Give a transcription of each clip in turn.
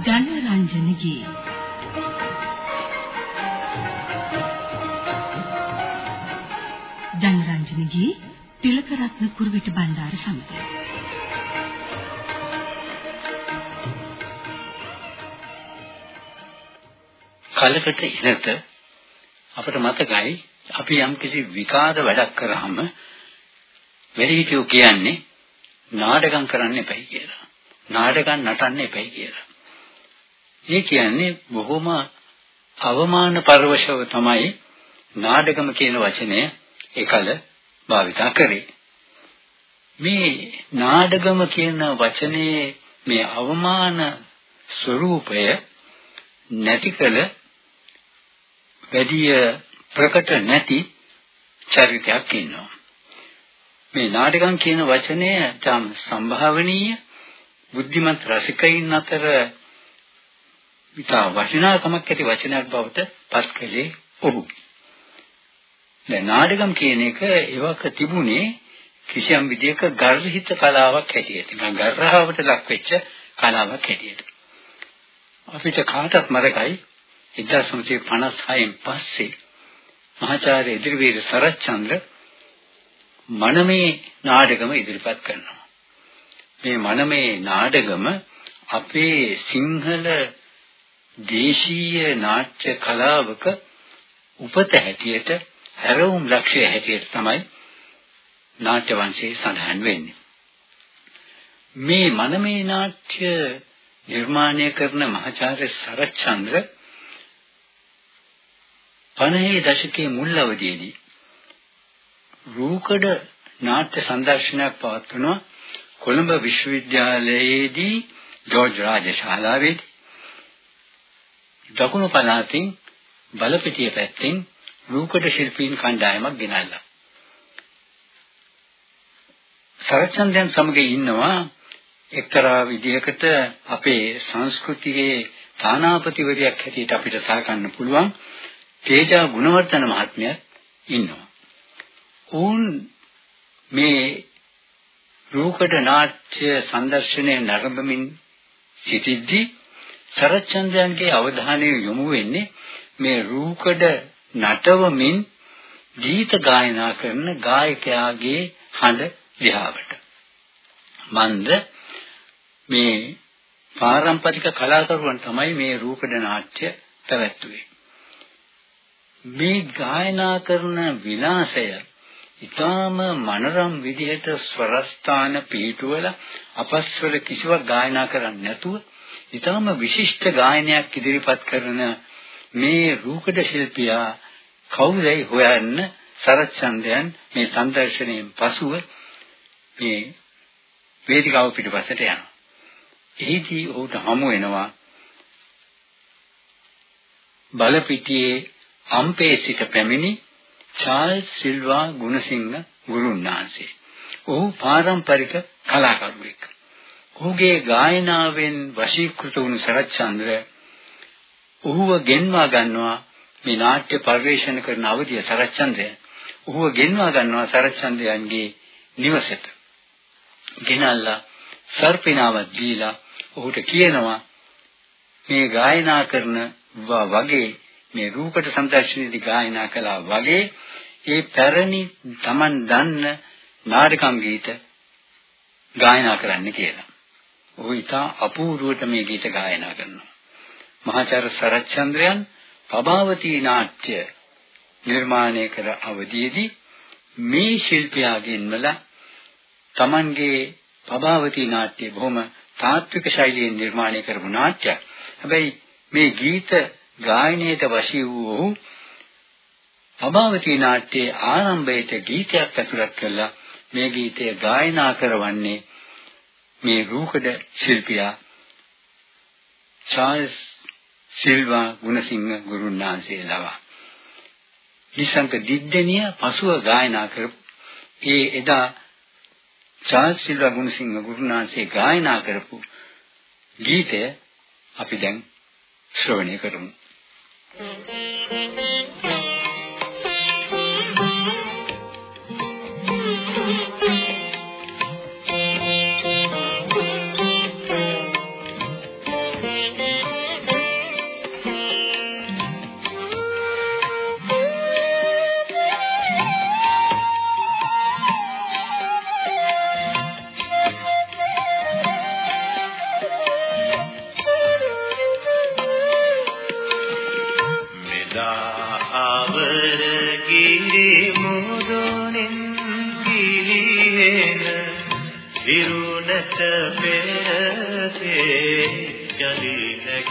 ජනරංජනගේ ජනරංජනගේ තිලකරත්න කුරුවිට බණ්ඩාර සමඟ කලකට ඉහත අපිට මතකයි අපි යම් කිසි විකාර වැඩක් කරාම වැඩිහිටියෝ කියන්නේ නාටකම් කරන්න එපයි කියලා. නාටකම් නටන්න එපයි කියලා. ඒ කියන්නේ බොහොම අවමාන පරවශව තමයි නාටකම කියන වචනය එකල භාවිතා කරේ. මේ නාටකම කියන වචනේ මේ අවමාන ස්වરૂපය නැතිකල වැඩි ප්‍රකට නැති චරිතයක් ඉන්නවා. මේ නාටකම් කියන වචනය තම සම්භාවනීය බුද්ධිමත් රසිකයින් අතර ඉතා වටිනාකමක් ඇති වචනයක් බවට පත් කළේ ඔහු. දැන් නාටකම් කියන එක ඒවක තිබුණේ කිසියම් විදියක ගර්හිත කලාවක් හැටියට. මම ගර්හාවට ලක් වෙච්ච කලාවක් හැටියට. අපිට කාටත් මතකයි 1956න් පස්සේ මහාචාර්ය ඉදිරිවීර සරච්චන්ද්‍ර මනමේ නාටකම ඉදිරිපත් කරනවා. මේ මනමේ නාටකම අපේ සිංහල දේශීය නාට්‍ය කලාවක උපත හැටියට හැරවුම් ලක්ෂ්‍ය හැටියට තමයි නාට්‍ය වංශයේ සඳහන් වෙන්නේ. මේ මනමේ නාට්‍ය නිර්මාණය කරන මහාචාර්ය සරච්චන්ද්‍ර 50 දශකයේ මුල් අවධියේදී රූකඩ නාට්‍ය සංදර්ශනයක් පවත්වනවා කොළඹ විශ්වවිද්‍යාලයේදී ජෝර්ජ් රාජ ශාලාවේදී දකුණු පළාතින් බලපිටිය පැත්තෙන් රූකඩ ශිල්පීන් කණ්ඩායමක් ගෙනල්ලා සරච්චන්දයන් සමග ඉන්නවා එක්තරා විදිහකට අපේ සංස්කෘතියේ තානාපතිවරියක් හැටියට අපිට සලකන්න පුළුවන් තේජා ගුණවර්ධන මහත්මයා ඉන්නවා. ඔවුන් මේ රූකඩ නාට්‍ය සංදර්ශනය නරඹමින් සිටිද්දී සරච්චන්දයන්ගේ අවධානය යොමු වෙන්නේ මේ රූකඩ නටවමින් ගීත ගායනා කරන ගායකයාගේ හඬ දිහාවට. මන්ද මේ පාරම්පරික කලාකරුවන් තමයි මේ රූකඩ නාට්‍ය පැවැත්වුවේ. මේ ගායනා කරන විලාසය ඊටාම මනරම් විදිහට ස්වරස්ථාන පිටුවල අපස්වර කිසිවක් ගායනා කරන්නේ නැතුව ඊටාම විශිෂ්ට ගායනයක් ඉදිරිපත් කරන මේ රූකඩ ශිල්පියා කවුදයි හොයන්න සරච්චන්දයන් මේ සංදර්ශනයෙන් පසුව මේ වේදිකාව පිටපසට යනවා. එහිදී ඔහුට හමු වෙනවා බලපිටියේ අම්පේ සිට පැමිණි චාල්ස් සිල්වා ගුණසිංහ ගුරුන්නාන්සේ. ඔහු පාරම්පරික කලාකරුවෙක්. ඔහුගේ ගායනාවෙන් වශීකృత වුණු සරච්චන්ද්‍ර ඔහුව ගෙන්වා ගන්නවා මේ නාට්‍ය පරිවේෂණ කරන අවධිය සරච්චන්ද්‍රය. ඔහුව ගෙන්වා ගන්නවා සරච්චන්ද්‍රයන්ගේ නිවසට. ගෙනල්ලා සර්පිනාවක් දීලා ඔහුට කියනවා මේ ගායනා කරන වගේ මේ රූපට සංදර්ශනයේදී ගායනා කළා වගේ ඒ පැරණි Taman දන්න නාටකම් ගීත ගායනා කරන්න කියලා. ඔහු ඉතා අපූර්වට මේ ගීත ගායනා කරනවා. මහාචාර්ය සරච්චන්ද්‍රයන් පබාවතී නාට්‍ය නිර්මාණය කර අවදීදී මේ ශිල්පියාගෙන්වල Tamanගේ පබාවතී නාට්‍ය බොහොම තාත්වික ශෛලියෙන් නිර්මාණය කරපු නාට්‍යයක්. හැබැයි මේ ගීත ගායනයට වශී වූ ඔහු පබාවතී නාට්‍යයේ ආරම්භයේට ගීතයක් ඇතුළත් කළා. මේ ගීතය ගායනා කරවන්නේ මේ රූකඩ ශිල්පියා චාල්ස් සිල්වා ගුණසිංහ ගුරුන්වහන්සේ ලවා. නිසංක දිද්දෙනිය පසුව ගායනා කරපු ඒ එදා චාල්ස් සිල්වා ගුණසිංහ ගුරුනාන්සේ ගායනා කරපු ගීතය අපි දැන් ශ්‍රවණය කරමු. Thank you.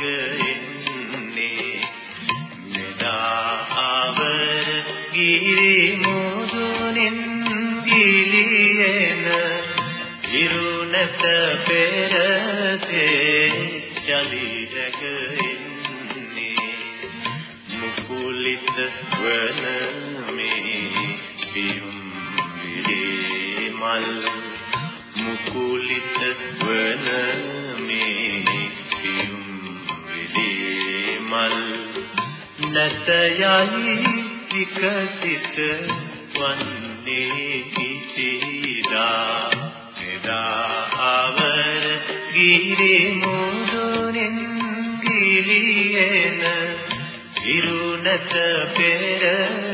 නැගෙන්නේ මෙදා ආවර ගිරි මුදුනින් ගිලියන විරුණට පෙරසේ යලි නැගෙන්නේ මුකුලිත වන මේ පියුම් විරේ මල් මුකුලිත වන නැත යයි විකසිත වන්නේ කිසිදා. එදා අවර ගිරි මුදුනින් ගිලියන ඉරුණත පෙරසේ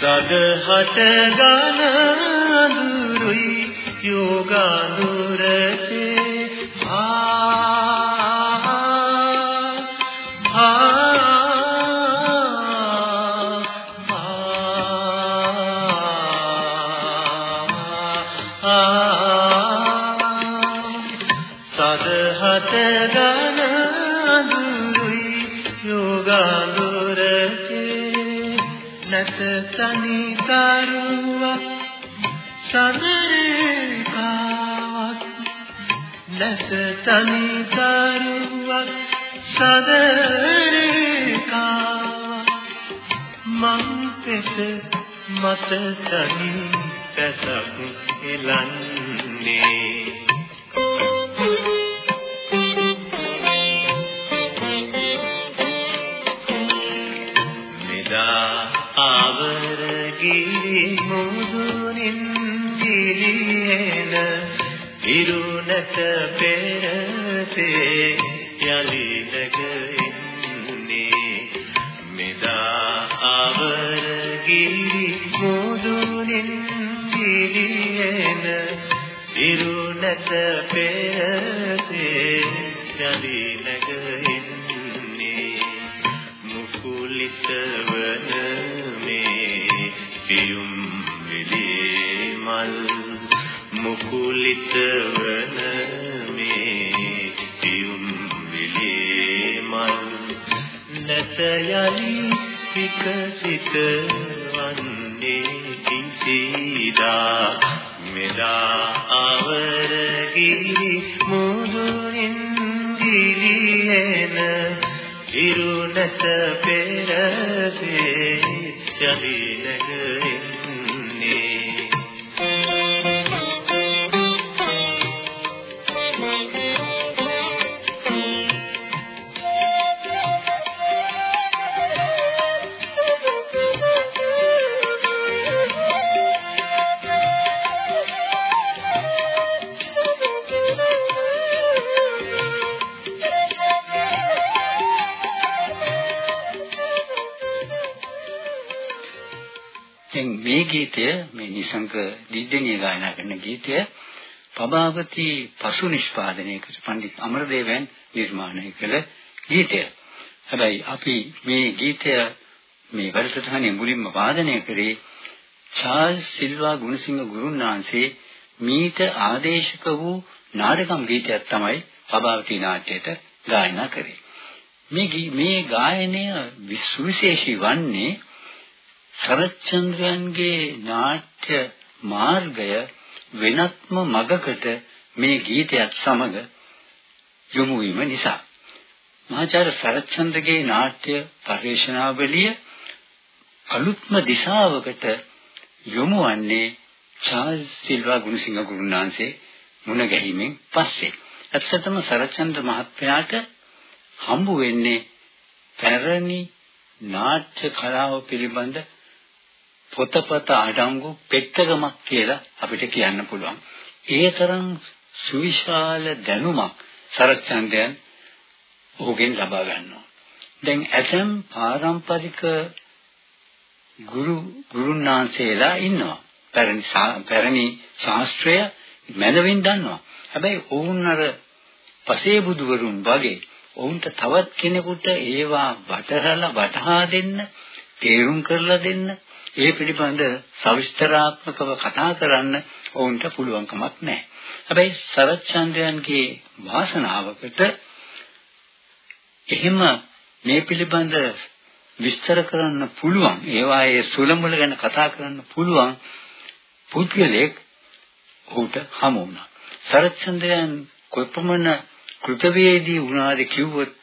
සදහට ගන අඳුරුයි යෝගාඳුරසේ. ආ නැත තනි කරුවක් සදරේකාවක් මං පෙත මත තනි පැසක් එලන්නේ ඉරුණට පෙරසේ යලි නැගෙන්නේ මෙදා ආවර ගිරි මුදුනින් ගිලිහෙන ඉරුණට පෙරසේ යලි නැගෙන්නේ මුකුලිත වන මේ පියුම් විලේ මල් මුකුලිත වන මේ පියුම් විලේ මල් නැත යලි විකසිත වන්නේ කිසිදා මෙදා අවර ගිරි මුදුනින් ගිලිහෙන ඉරුණට පෙරසේ යලි නැගෙන්නේ දැන් මේ ගීතය මේ නිසංක දිද්දෙනිය ගායනා කරන ගීතය පබාවති පසු නිෂ්පාදනයකට පඬිත් අමරදේවයන් නිර්මාණය කළ ගීතය. හැබැයි අපි මේ ගීතය මේ වැඩසටහනේ මුලින්ම වාදනය කරේ චාල්ස් සිල්වා ගුණසිංහ ගුරුන් වහන්සේ මීට ආදේශක වූ නාටකම් ගීතයක් තමයි පබාවති නාට්‍යයට ගායනා කරේ. මේ මේ ගායනය විශේෂී වන්නේ සරච්චන්ද්‍රයන්ගේ නාට්‍ය මාර්ගය වෙනත්ම මගකට මේ ගීතයත් සමග යොමු වීම නිසා. මහාචාර්ය සරච්චන්ද්‍රගේ නාට්‍ය පරිශනාවලිය අලුත්ම දිශාවකට යොමු වන්නේ චාල්ස් සිල්වා ගුණසිංහ ගුරුනාන්සේ මුණ ගැහිමෙන් පස්සේ. ඇත්තටම සරච්චන්ද්‍ර මහත්මයාට හම්බ වෙන්නේ පැරණි නාට්‍ය කලාව පිළිබඳ පොතපත අඩංගු පෙත්තගමක් කියලා අපිට කියන්න පුළුවන්. ඒ තරම් සුවිශාල දැනුමක් සරච්චන්දයන් ඔහුගෙන් ලබා ගන්නවා. දැන් ඇතම් පාරම්පරික ගුරු ගුරුනාන්සේලා ඉන්නවා. පැරණි පැරණි ශාස්ත්‍රය මැනවින් දන්නවා. හැබැයි ඔවුන් අර පසේ බුදුවරුන් වගේ ඔවුන්ට තවත් කෙනෙකුට ඒවා වටහලා වටහා දෙන්න, තේරුම් කරලා දෙන්න, ඒ පිළිබඳ සවිස්තරාත්මකව කතා කරන්න ඔවුන්ට පුළුවන්කමක් නැහැ. හැබැයි සරච්චන්ද්‍රයන්ගේ වාසනාවකට එහෙම මේ පිළිබඳ විස්තර කරන්න පුළුවන් ඒවායේ සුලමුල ගැන කතා කරන්න පුළුවන් පුද්ගලෙක් ඔහුට හමු වුණා. සරච්චන්ද්‍රයන් කොපමණ කෘතවේදී වුණාද කිව්වොත්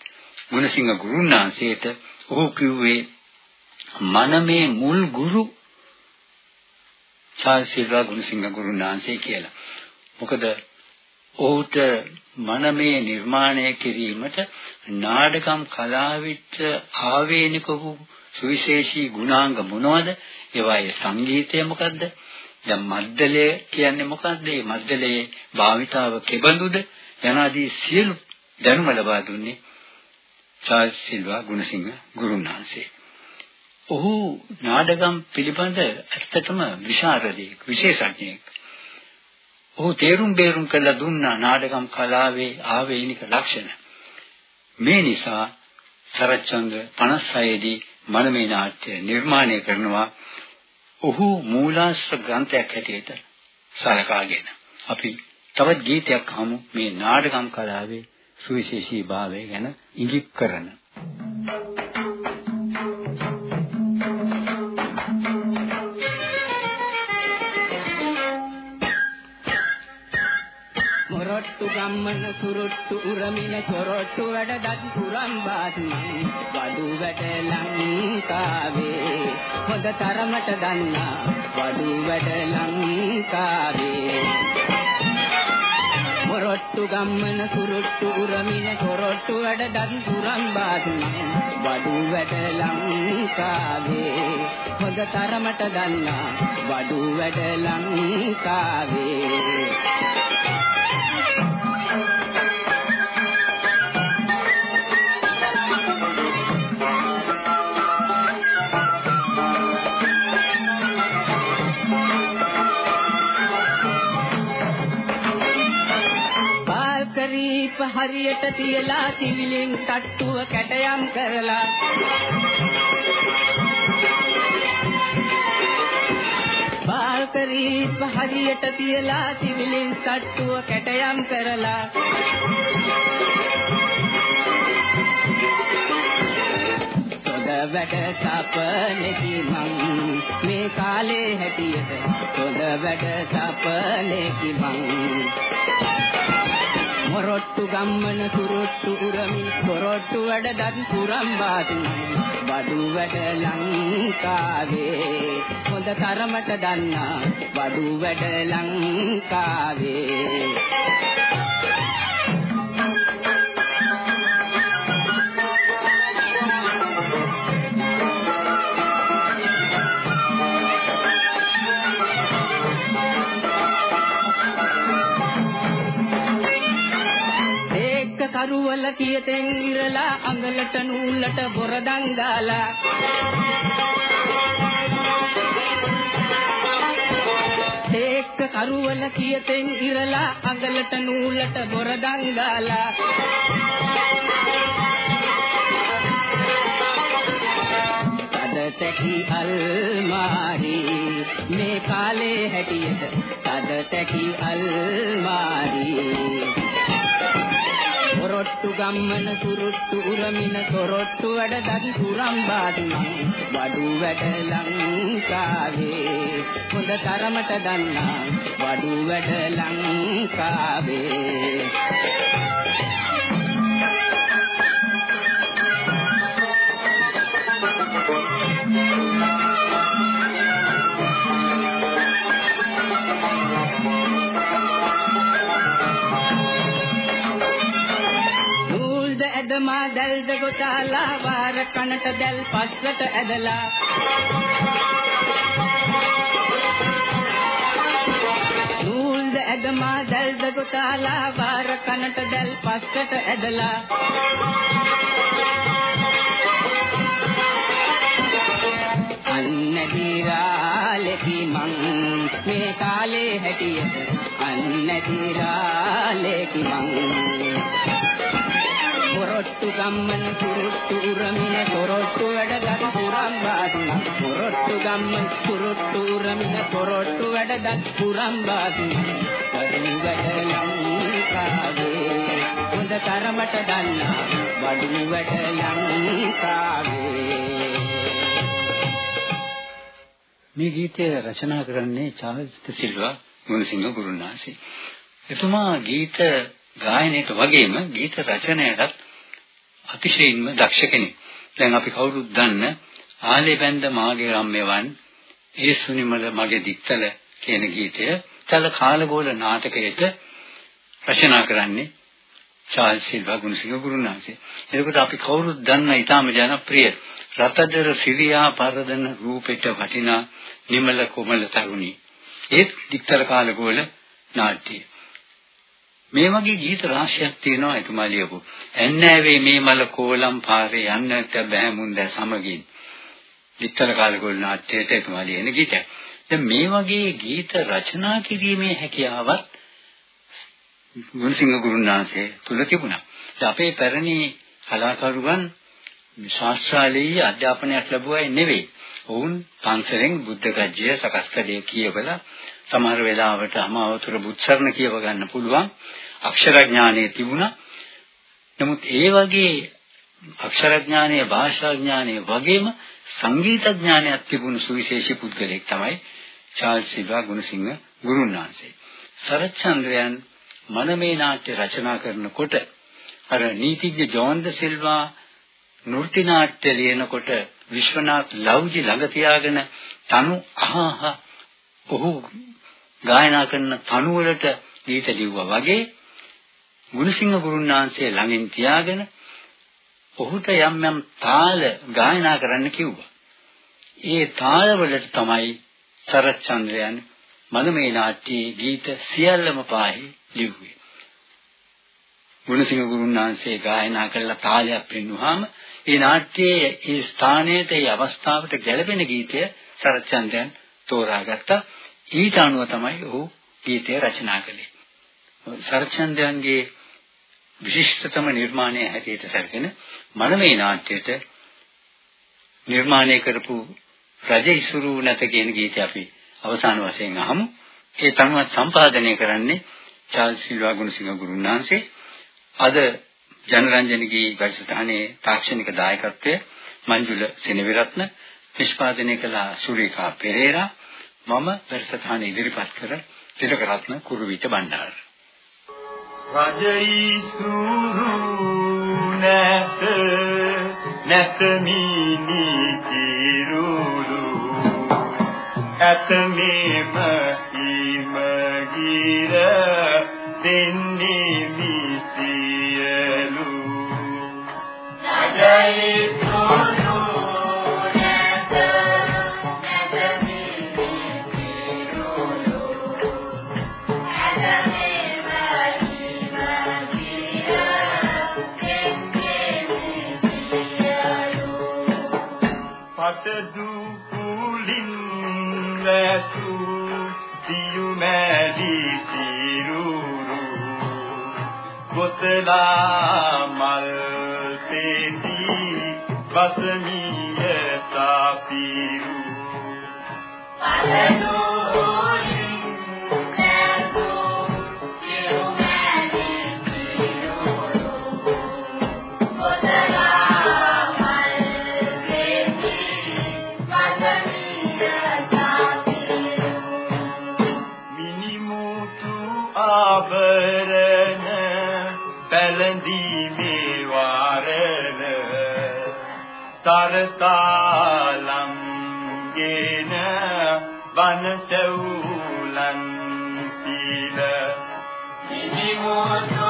ගුණසිංහ ගුරුනාන්සේට ඔහු කිව්වේ මනමේ මුල් ගුරු චාල්සිල්වා ගුණසිංහ ගුරුනාන්සේ කියලා. මොකද ඔහුට මනමේ නිර්මාණය කිරීමට නාටකම් කලාවිට ආවේනික වූ සුවිශේෂී ගුණාංග මොනවද? ඒවායේ සංගීතය මොකද්ද? දැන් මද්දලය කියන්නේ මොකද්ද? මේ මද්දලයේ භාවිතාව කෙබඳුද? යනාදී සියලු දැනුම ලබා දුන්නේ චාල්ස් සිල්වා ගුණසිංහ ගුරුනාන්සේ. ඔහු නාටකම් පිළිබඳ ඇත්තටම විශාරදයෙක්, විශේෂඥයෙක්. ඔහු තේරුම් බේරුම් කළ දුන්නා නාටකම් කලාවේ ආවේනික ලක්ෂණ. මේ නිසා සරච්චන්ද්‍ර 56 දී මනමේ නාට්‍ය නිර්මාණය කරනවා ඔහු මූලාශ්‍ර ග්‍රන්ථයක් හැටියට සලකාගෙන අපි තවත් ගීතයක් අහමු මේ නාටකම් කලාවේ සුවිශේෂී භාවය ගැන ඉඟිප් කරන සොරොට්ටු ගම්මන සුරුට්ටු උරමින සොරොට්ටු වැඩ දත් පුරම් බාස්මන් වඩු වැඩ ලංකාවේ. හොඳ තරමට දන්නා වඩු වැඩ ලංකාවේ. මොරොට්ටු ගම්මන සුරුට්ටු උරමින සොරොට්ටු වැඩ දත් පුරම් බාස්මන් වඩු වැඩ ලංකාවේ. හොඳ තරමට දන්නා වඩු වැඩ ලංකාවේ. දීප හරියට තියලා සිවිලින් තට්ටුව කැටයම් කරලා. බාල්කරීප හරියට තියලා සිවිලින් තට්ටුව කැටයම් කරලා. සොද වැඩ සපනෙකි මං මේ කාලේ හැටියට. සොද වැඩ සපනෙකි මං මොරොට්ටු ගම්මන සුරොට්ටු උරමින් පොරොට්ටු වැඩ දත් පුරම් වාතුන් බඩු වැඩ ලංකාවේ හොඳ තරමට දන්නා. බඩු වැඩ ලංකාවේ. කරුවල කියතෙන් ඉරලා අඟලට නූලට බොරදන් දාලා. තේක්ක කරුවල කියතෙන් ඉරලා අඟලට නූලට බොරදන් දාලා. තැකි අල්මාරි මේ කාලේ හැටියට තද තැකි අල්මාරි කොරොට්ටු ගම්මන සුරුට්ටු උරමින කොරොට්ටු වැඩ දත් පුරම් බාදුන වඩු වැඩ ලංකාවේ හොඳ තරමට දන්නා. වඩු වැඩ ලංකාවේ ඇදමා දැල්ද ගොතාලා වාර කනට දැල් පස්සට ඇදලා. නූල්ද ඇදමා දැල්ද ගොතාලා වාර කනට දැල් පස්සට ඇදලා. අන්න දිරාලෙකි මං මේ කාලේ හැටියට අන්න දිරාලෙකි මං කොරොට්ටු වැඩගත් පුරම් බාදුන කොරොට්ටු ගම්මන කුරුට්ටු උරමින කොරොට්ටු වැඩගත් පුරම් බාදුන කඩු වැඩ ලංකාවේ හොඳ තරමට දන්නා වඩු වැඩ ලංකාවේ මේ ගීතය රචනා කරන්නේ චාල්ස් සිල්වා. ගුණසිංහ ගුරුනාසි. එතුමා ගීත ගායනයට වගේම ගීත රචනයටත් අතිශයින්ම දක්ෂ කෙනෙක්. දැන් අපි කවුරුත් දන්න ආලේ බැඳ මාගේ රම්මෙවන් ඒ සුනිමල මගේ දිත්තල කියන ගීතය තල කාලගෝල නාටකයට රචනා කරන්නේ චාල්ස් සිල්වා ගුණසිංහ ගුරුනාන්සේ. එතකොට අපි කවුරුත් දන්න ඊටාම ජනප්‍රිය රතදර සිරියා පරදන රූපෙට වටිනා නිමල කොමල තරුණී. ඒත් දිත්තර කාලගෝල නාට්‍යය. මේ වගේ ගීත රාශියක් තියෙනවා එතුමා ලියපු. ඇන්නෑවේ මේ මල කෝලම් පාරේ යන්නට බෑ මුන්ද සමගින්. විතර කාලගොල් නාට්‍යයට එතුමා ලියන ගීතයක්. දැන් මේ වගේ ගීත රචනා කිරීමේ හැකියාවත් ගුණසිංහ ගුරුනාන්සේ තුල තිබුණා. අපේ පැරණි කලාකරුවන් ශාස්ත්‍රාලීය අධ්‍යාපනයක් ලැබුවයි නෙවෙයි. ඔවුන් පන්සලෙන් බුද්ධ ගජ්ජය සකස් කළේ කියවලා සමහර වෙලාවට අමාවතුර බුත්සරණ කියව ගන්න පුළුවන් අක්ෂර ඥානය තිබුණා. නමුත් ඒ වගේ අක්ෂර ඥානය, භාෂා ඥානය වගේම සංගීත ඥානයක් තිබුණු සුවිශේෂී පුද්ගලෙක් තමයි චාල්ස් සිල්වා ගුණසිංහ ගුරුන්වහන්සේ. සරච්චන්ද්‍රයන් මනමේ නාට්‍ය රචනා කරනකොට අර නීතිඥ ජෝන්ද සිල්වා නෘත්‍ය නාට්‍ය ලියනකොට විශ්වනාත් ලව්ජි ළඟ තියාගෙන තනු අහහ ඔහු ගායනා කරන තනු වලට ගීත ලිව්වා වගේ ගුණසිංහ ගුරුන්වහන්සේ ළඟින් තියාගෙන ඔහුට යම් යම් තාල ගායනා කරන්න කිව්වා. ඒ තාලවලට තමයි සරත් චන්ද්‍රයන් මනමේ නාට්‍යයේ ගීත සියල්ලම පාහි ලිව්වේ. ගුණසිංහ ගුරුන්වහන්සේ ගායනා කළ තාලයක් පෙන්වුවාම ඒ නාට්‍යයේ ඒ ස්ථානයට ඒ අවස්ථාවට ගැළපෙන ගීතය සරත් චන්ද්‍රයන් තෝරාගත්තා. ඊට අනුව තමයි ඔහු ගීතය රචනා කළේ. සරත් චන්ද්‍රයන්ගේ විශිෂ්ටතම නිර්මාණය හැටියට සැලකෙන මනමේ නාට්‍යයට නිර්මාණය කරපු රජ ඉසුරු නැත කියන ගීතය අපි අවසාන වශයෙන් අහමු. ඒ තනුවත් සම්පාදනය කරන්නේ චාල්ස් සිල්වා ගුණසිංහ ගුරුනාන්සේ. අද ජනරන්ජනගේ වැඩසටහනේ තාක්ෂණික දායකත්වය මංජුල සෙනවිරත්න නිෂ්පාදනය කළ සුරේඛා පෙරේරා මම වැඩසටහන ඉදිරිපත් කර තිලකරත්න කුරුවිට බණ්ඩාර රජයිසුරු නැත නැත මිනි කිරුරු. ඇත මේම ගොතලා මල් තෙති බසමිය තරතාලම් ගෙන වනසෙවුලන් සීල නිමෝතු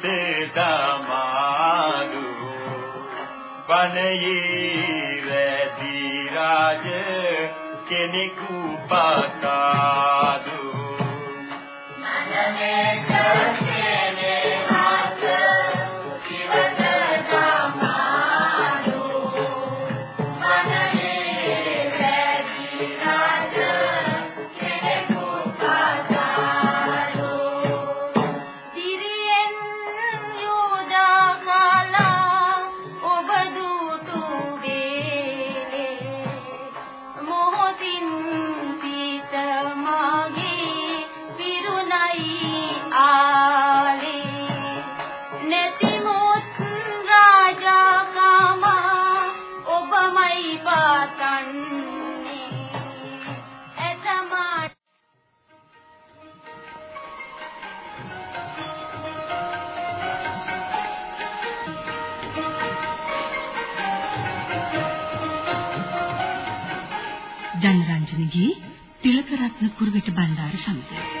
හිතේ සමාදු වනයේ වැදී රාජ කෙනෙකු පකාදු ජනරන්ජනගේ තිලකරත්න කුරුවිට බණ්ඩාර සමඟ